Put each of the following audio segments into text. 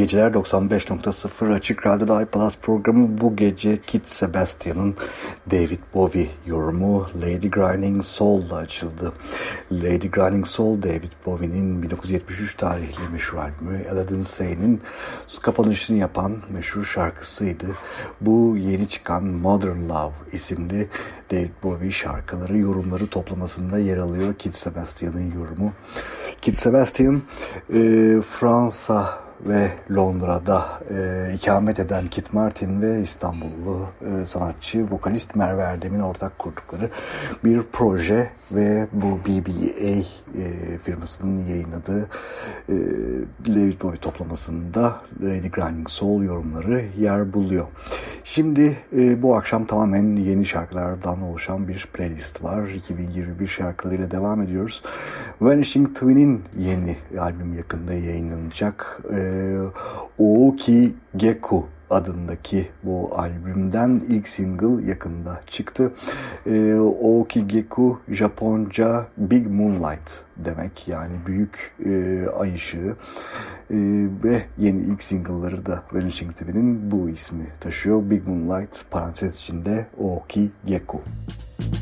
geceler 95.0 Açık Radyo'da iPlus programı bu gece Kit Sebastian'ın David Bowie yorumu Lady Grinding Soul'la açıldı. Lady Grinding Soul David Bowie'nin 1973 tarihli meşhur albümü Aladdin Sey'nin kapanışını yapan meşhur şarkısıydı. Bu yeni çıkan Modern Love isimli David Bowie şarkıları yorumları toplamasında yer alıyor Kit Sebastian'ın yorumu. Kit Sebastian e, Fransa ve Londra'da e, ikamet eden Kit Martin ve İstanbullu e, sanatçı, vokalist Merve Erdem'in ortak kurdukları bir proje ve bu BBA e, firmasının yayınladığı e, David Bowie toplamasında Lady Grinding Soul yorumları yer buluyor. Şimdi e, bu akşam tamamen yeni şarkılardan oluşan bir playlist var. 2021 şarkılarıyla devam ediyoruz. Vanishing Twin'in yeni albüm yakında yayınlanacak. E, Ooki Geku adındaki bu albümden ilk single yakında çıktı. E, Ookigeku Japonca Big Moonlight demek yani büyük e, ay ışığı e, ve yeni ilk single'ları da Vanishing TV'nin bu ismi taşıyor. Big Moonlight parantez içinde Ookigeku. Müzik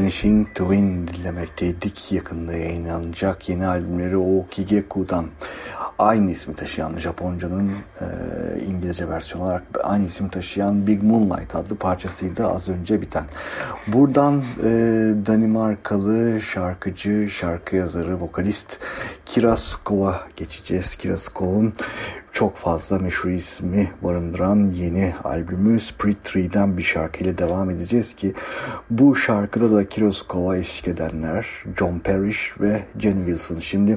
Vanishing Twin dinlemekteydik. Yakında yayınlanacak yeni albümleri O Kigeku'dan aynı ismi taşıyan Japonca'nın e, İngilizce versiyonu olarak aynı ismi taşıyan Big Moonlight adlı parçasıydı az önce biten. Buradan e, Danimarkalı şarkıcı, şarkı yazarı, vokalist Kira Skova geçeceğiz. Kira Skov'un çok fazla meşhur ismi barındıran yeni albümü Spirit Tree'den bir şarkıyla devam edeceğiz ki bu şarkıda da Kiroskov'a eşlik edenler John Parrish ve Jenny Wilson. Şimdi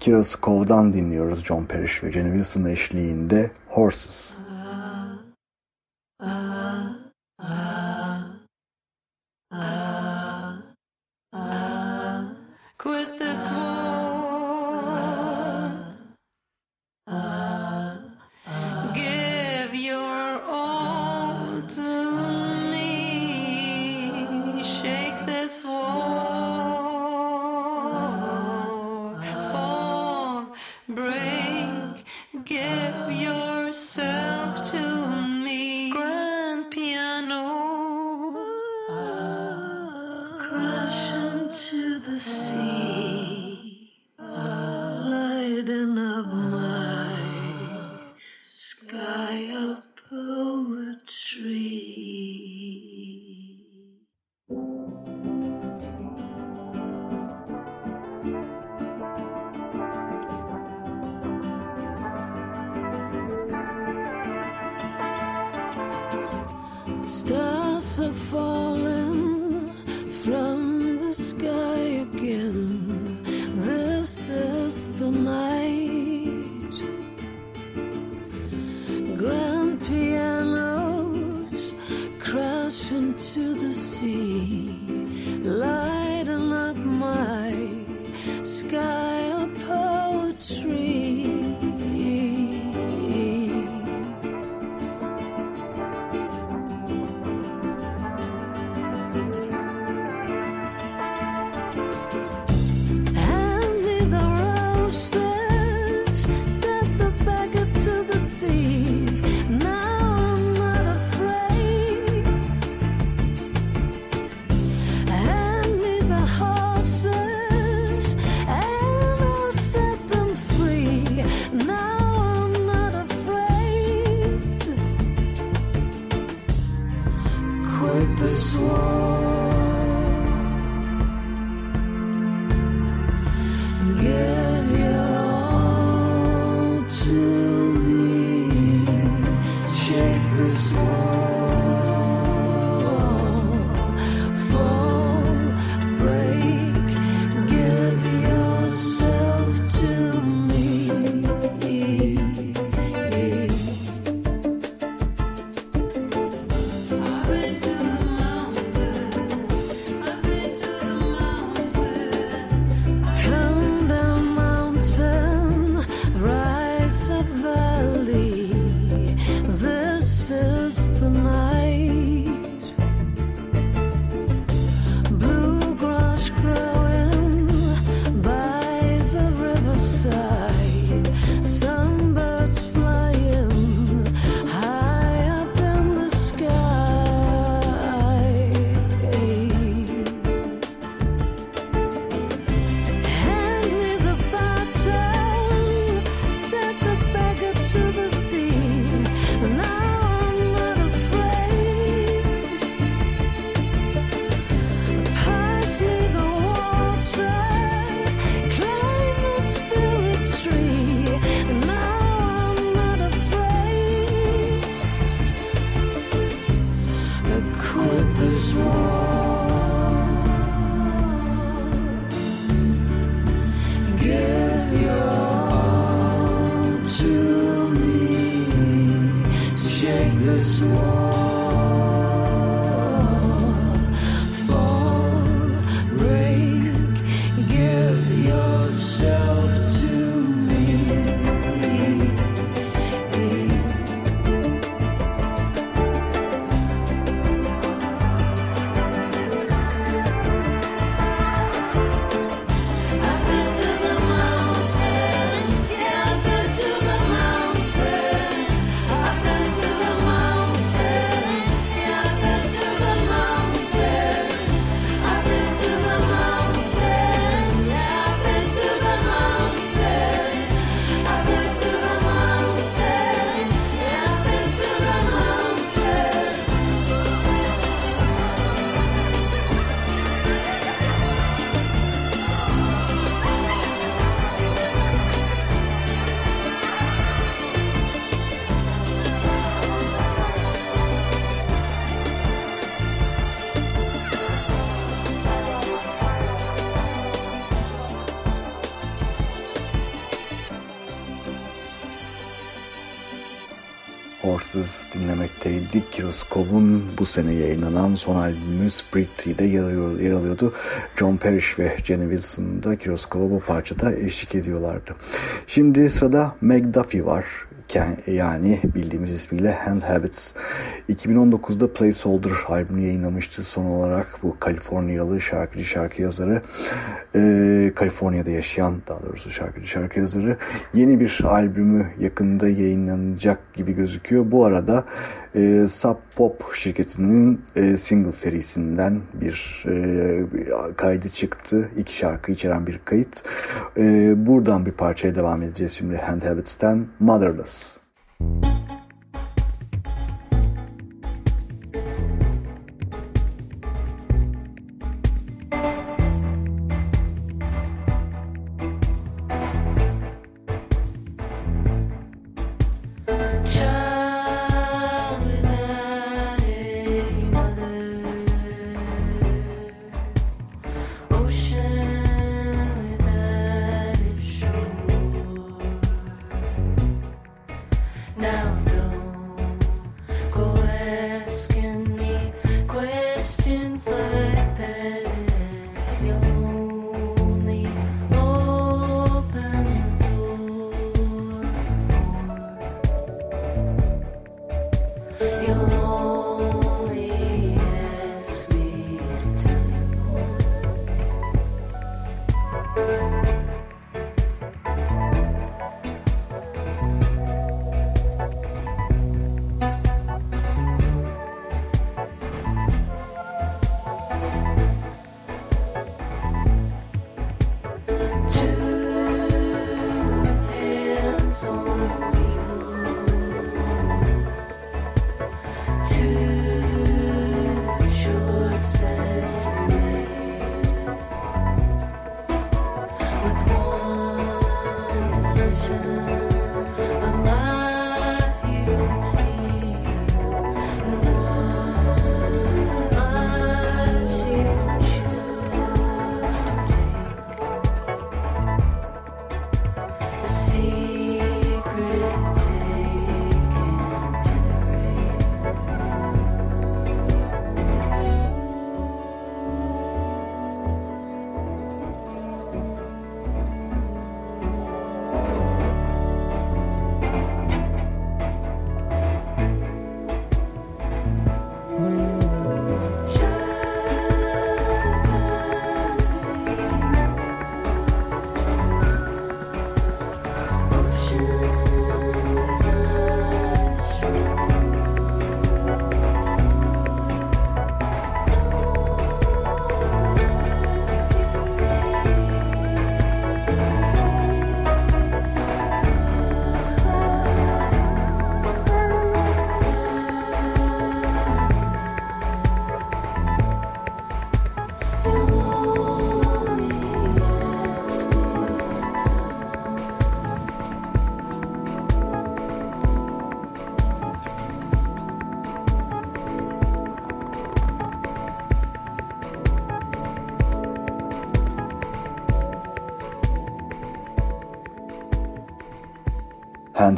Kiroskov'dan dinliyoruz John Parrish ve Jenny Wilson eşliğinde Horses. Quit this Horses this wall. Bu sene yayınlanan son albümü Spirit Tree'de yer, yer alıyordu. John Parrish ve Jenny Wilson da Kiroskop'a bu parçada eşlik ediyorlardı. Şimdi sırada Meg Duffy var yani bildiğimiz ismiyle Hand Habits. 2019'da Placeholder albümünü yayınlamıştı. Son olarak bu Kaliforniyalı şarkıcı şarkı yazarı, e, Kaliforniya'da yaşayan daha doğrusu şarkıcı şarkı yazarı yeni bir albümü yakında yayınlanacak gibi gözüküyor. Bu arada e, Sub Pop şirketinin e, single serisinden bir e, kaydı çıktı. İki şarkı içeren bir kayıt. E, buradan bir parçaya devam edeceğiz şimdi Hand Habits'ten Motherless. Müzik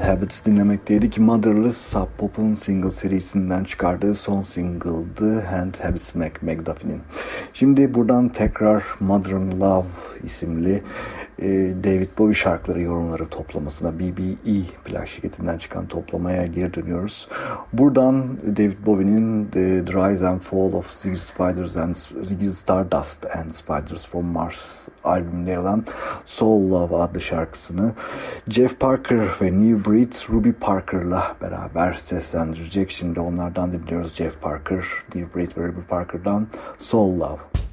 Habits dinlemekteydik. Motherless Sub Pop'un single serisinden çıkardığı son single'dı Hand Habits Mac McDuffie'nin. Şimdi buradan tekrar Modern Love isimli David Bowie şarkıları yorumları toplamasına BBE plak şirketinden çıkan toplamaya geri dönüyoruz. Buradan David Bowie'nin The Rise and Fall of Ziggy Spiders and Ziggy Stardust and Spiders from Mars albümünde yer alan Soul Love adlı şarkısını Jeff Parker ve New Breed Ruby Parker'la beraber seslendirecek. Şimdi onlardan dinliyoruz Jeff Parker, New Breed ve Ruby Parker'dan Soul Love.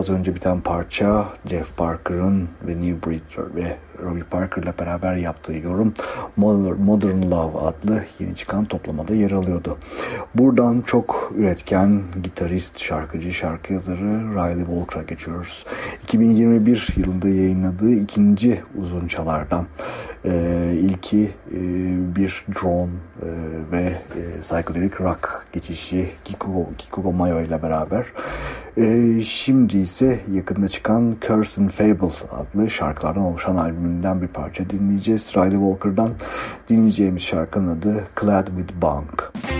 Az önce biten parça Jeff Parker'ın ve New Breed ve Robbie Parker'la beraber yaptığı yorum Modern Love adlı yeni çıkan toplamada yer alıyordu. Buradan çok üretken gitarist, şarkıcı, şarkı yazarı Riley Walker'a geçiyoruz. 2021 yılında yayınladığı ikinci uzun çalardan. Ee, ilki e, bir drone e, ve e, psychedelic rock geçişi Kikugo, Kikugo Mayo ile beraber. E, şimdi ise yakında çıkan Curse and Fable adlı şarkılardan oluşan albümünden bir parça dinleyeceğiz. Riley Walker'dan dinleyeceğimiz şarkının adı Clad with Bunk. Müzik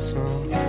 song.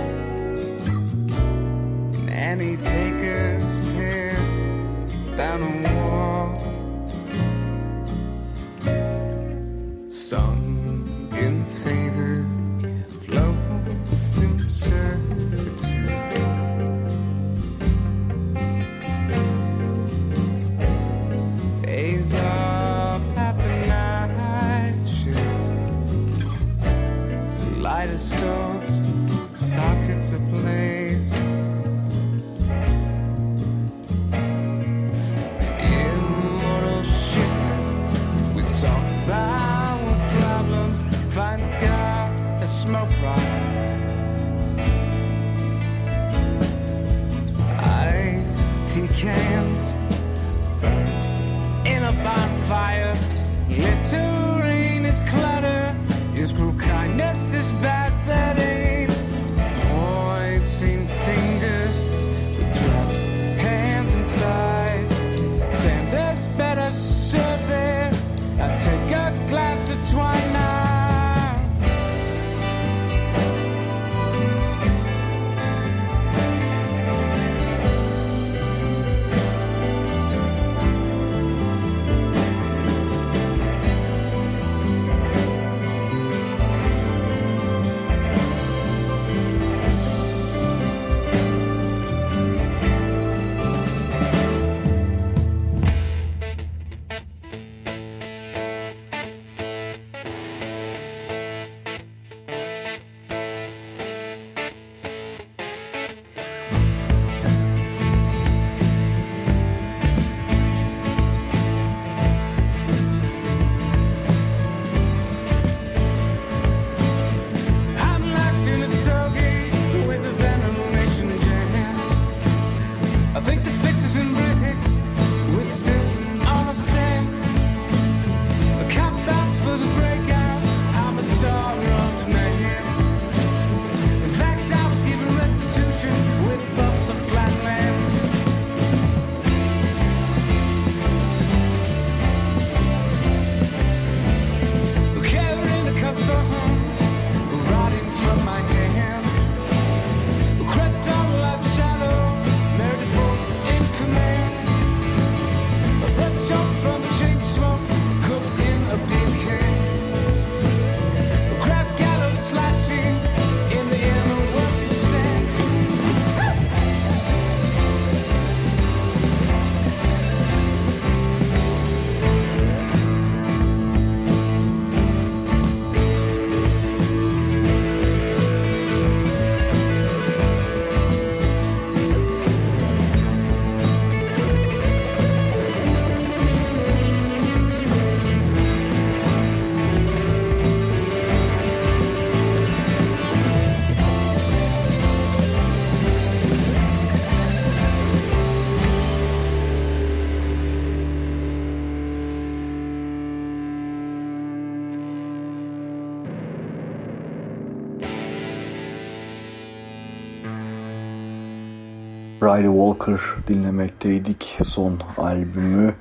Riley Walker dinlemekteydik. Son albümü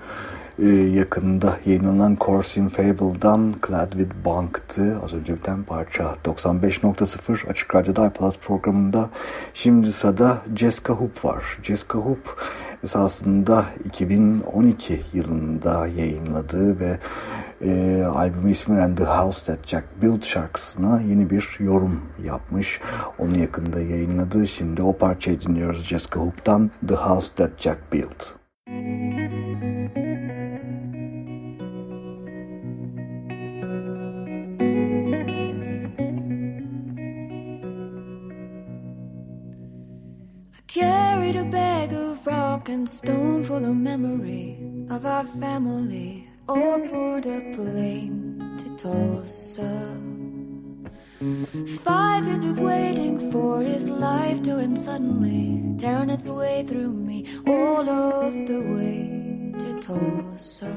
e, yakında yayınlanan Course in Fable'dan Clad with Bunk'tı. Az önce biten parça 95.0 Açık Radyo'da iPlus programında. Şimdi sırada Jessica Hoop var. Jessica Hoop esasında 2012 yılında yayınladığı ve e, albümü ismi The House That Jack Built şarkısına yeni bir yorum yapmış. Onu yakında yayınladı. Şimdi o parçayı dinliyoruz Jessica Hoop'tan The House That Jack Built. Carried and stone full of memory of our family or board a plane to Tulsa. Five years of waiting for his life to end suddenly, tearing its way through me all of the way to Tulsa.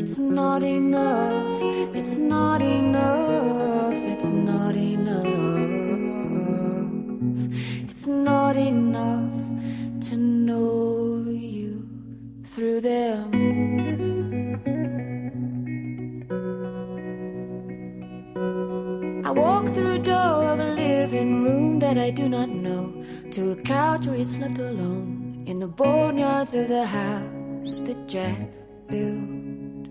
It's not enough, it's not enough, it's not enough, it's not enough to know you through them. I walk through a door of a living room that I do not know to a couch where he slept alone in the boneyards of the house that Jack built.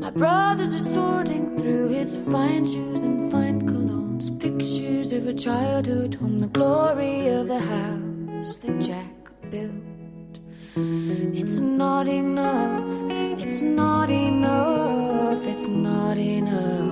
My brothers are sorting through his fine shoes and fine colognes, pictures of a childhood home, the glory of the house that Jack built. It's not enough, it's not enough, it's not enough.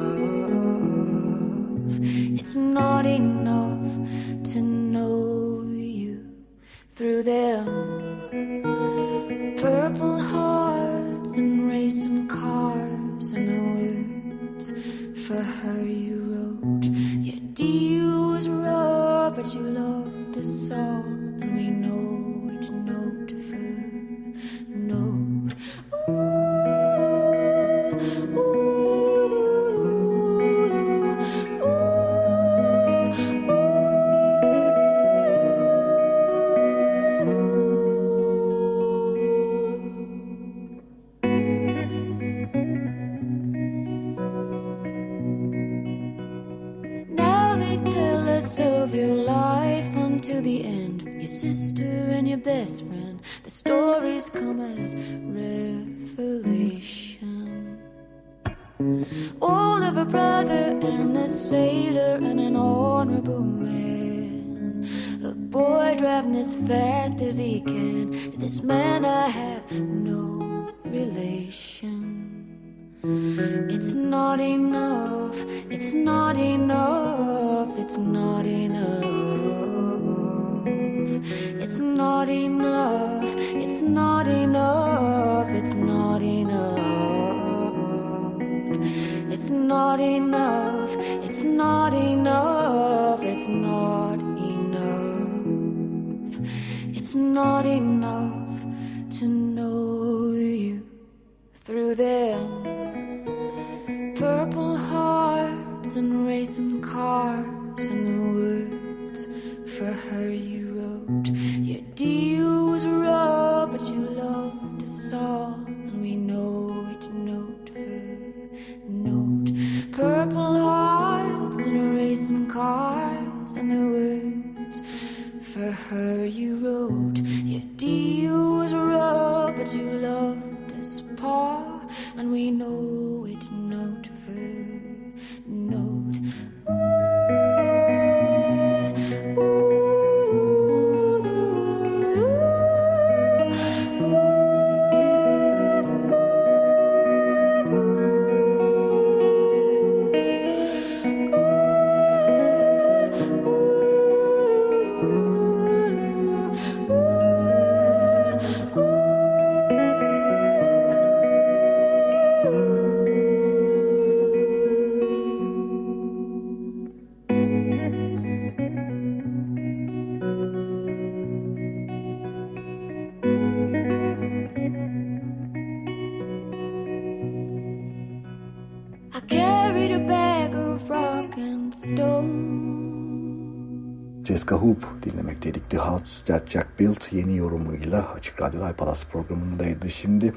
That Jack Built yeni yorumuyla Açık Radyo Palas programındaydı. Şimdi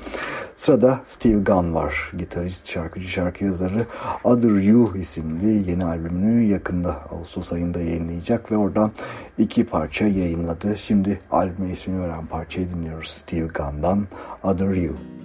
sırada Steve Gunn var. Gitarist, şarkıcı, şarkı yazarı. Other You isimli yeni albümünü yakında Ağustos ayında yayınlayacak ve oradan iki parça yayınladı. Şimdi albüme ismini veren parçayı dinliyoruz Steve Gunn'dan Other You.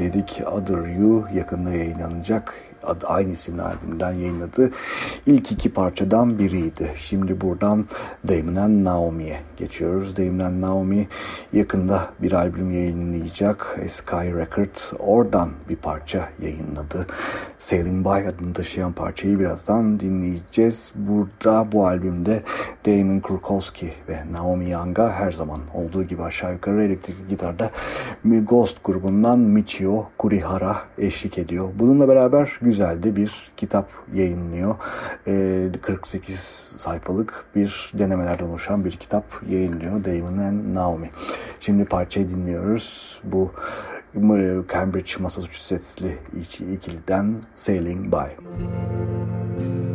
Dinlemekteydik. Other You yakında yayınlanacak adı aynı isimli albümden yayınladığı ilk iki parçadan biriydi. Şimdi buradan Damon Naomi'ye geçiyoruz. Damon Naomi yakında bir albüm yayınlayacak. Sky Records oradan bir parça yayınladı. Sailing By adını taşıyan parçayı birazdan dinleyeceğiz. Burada bu albümde Damon Krukowski ve Naomi Young'a her zaman olduğu gibi aşağı yukarı elektrik gitarda Ghost grubundan Michio Kurihara eşlik ediyor. Bununla beraber güzel bir kitap yayınlıyor. E, ee, 48 sayfalık bir denemelerden oluşan bir kitap yayınlıyor Damon and Naomi. Şimdi parçayı dinliyoruz. Bu Cambridge Massachusetts'li ikiliden Sailing By. Damon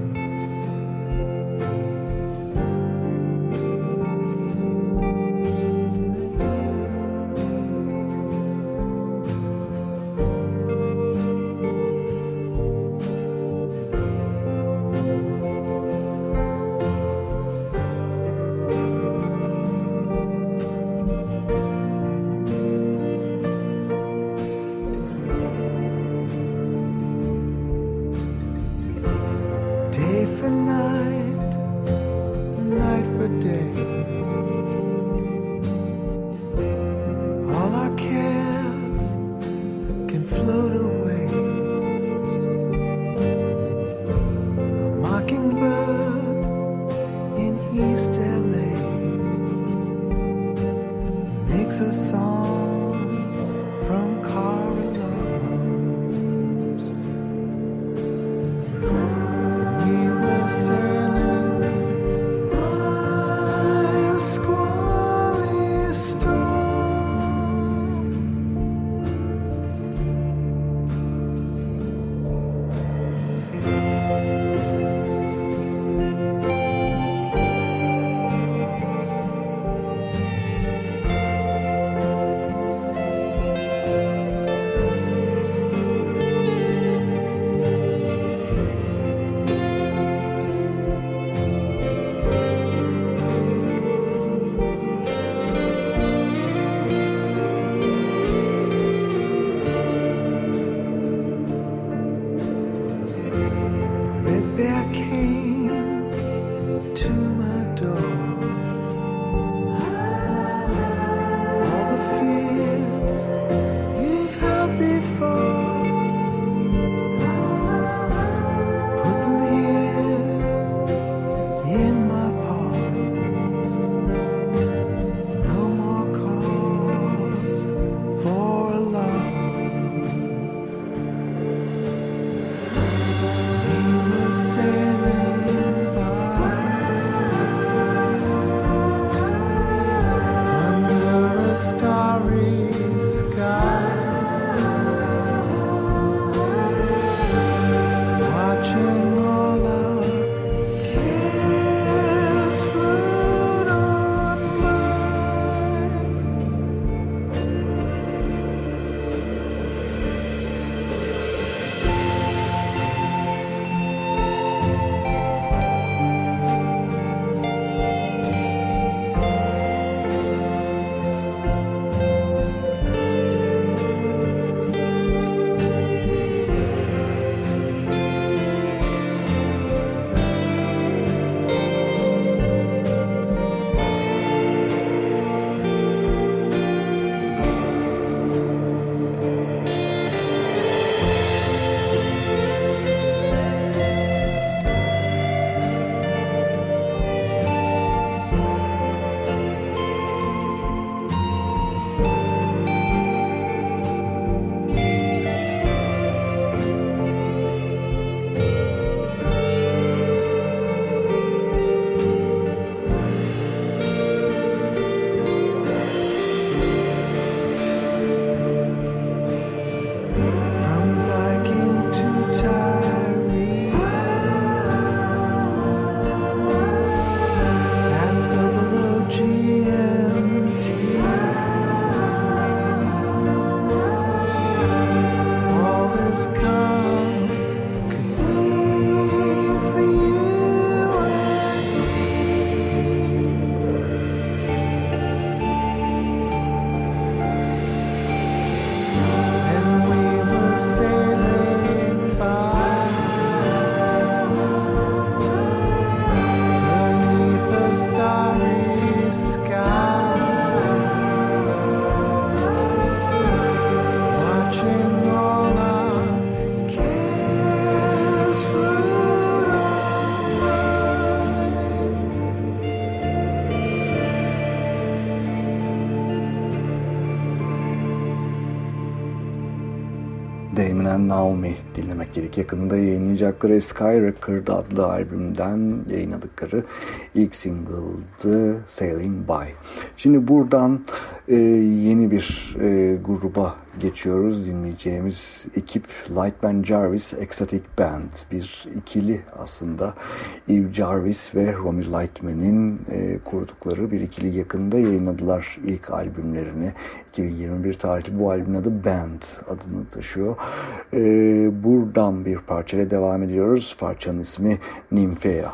Naomi dinlemek gerek. Yakında yayınlayacakları Sky Record adlı albümden yayınladıkları ilk single'dı Sailing By. Şimdi buradan e, yeni bir e, gruba geçiyoruz. Dinleyeceğimiz ekip Lightman Jarvis Ecstatic Band. Bir ikili aslında. Eve Jarvis ve Romy Lightman'in e, kurdukları bir ikili yakında yayınladılar ilk albümlerini. 2021 tarihli bu albümün adı Band adını taşıyor. E, buradan bir parçayla devam ediyoruz. Parçanın ismi Nymphea.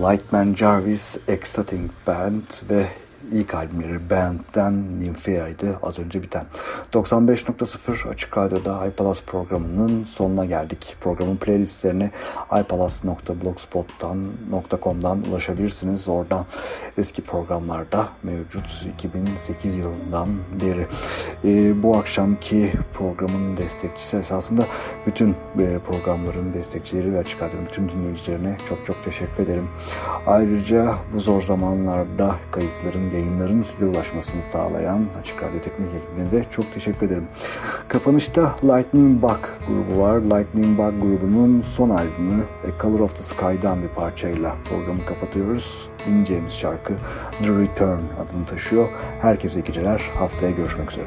Lightman Jarvis Ecstatic Band ve ilk albümleri Band'den Nympheia'ydı az önce biten. 95.0 Açık Radyo'da iPalas programının sonuna geldik. Programın playlistlerine ipalas.blogspot.com'dan ulaşabilirsiniz. Oradan eski programlarda mevcut 2008 yılından beri. E, bu akşamki programın destekçisi esasında bütün e, programların destekçileri ve Açık Radyo'nun bütün dinleyicilerine çok çok teşekkür ederim. Ayrıca bu zor zamanlarda kayıtların yayınların size ulaşmasını sağlayan Açık Radyo Teknik ekibine de çok teşekkür ederim. Kapanışta Lightning Bug grubu var. Lightning Bug grubunun son albümü A Color of the Sky'dan bir parçayla programı kapatıyoruz. Dinleyeceğimiz şarkı The Return adını taşıyor. Herkese geceler. Haftaya görüşmek üzere.